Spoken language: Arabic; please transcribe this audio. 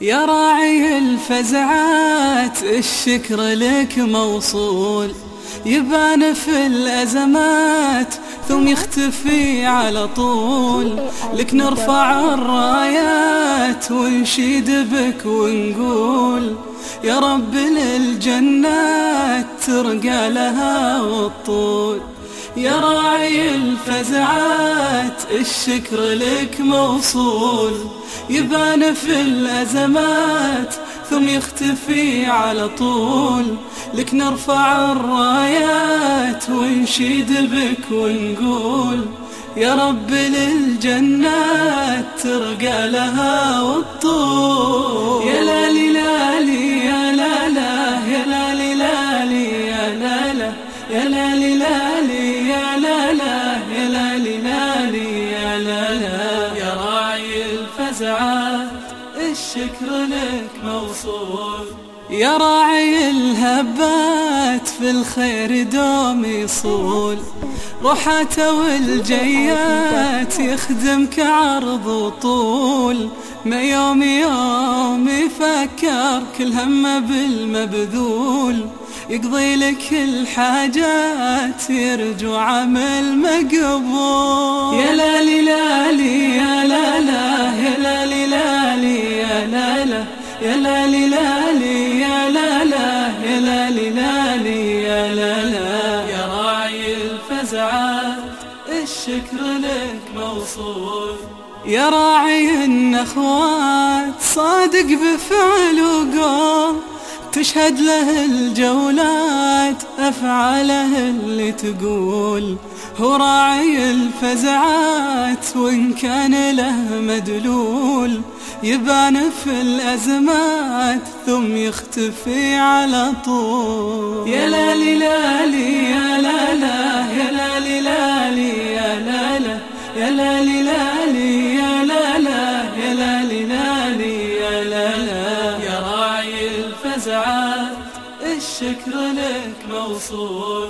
يا راعي الفزعات الشكر لك موصول. يبان في الأزمات ثم يختفي على طول. لك نرفع الرايات ونشيد بك ونقول. يا رب للجنات ترقى لها والطول. يا راعي الفزعات الشكر لك موصول. يبان في الأزمات ثم يختفي على طول. لك نرفع الرايات ونشيد بك ونقول. يا رب للجنات ترقى لها والطول. يا لالي لالي يا لالا يا لالي لالي يا لالا يا لالي لالي لالا يا راعي الفزعات الشكر لك موصول. يا راعي الهبات في الخير دوم يصول. روحاته والجيات يخدمك عرض وطول. ما يوم يوم يفكر كل همه بالمبذول. يقضي لك الحاجات يرجو عمل مقبول. يا يا لالي لالي يا لالا يا لالي لالي يا لالا يا راعي الفزعات الشكر لك موصول. يا راعي النخوات صادق بفعل وقول. تشهد له الجولات أفعاله اللي تقول. هو راعي الفزعات وإن كان له مدلول. يبان في الأزمات ثم يختفي على طول. يا لالي لالي يا لالا يا لالي لالي يا لالا يا لالي لالي يا لالا يا لالي لالي يا لالا يا راعي الفزعات. الشكر لك موصول.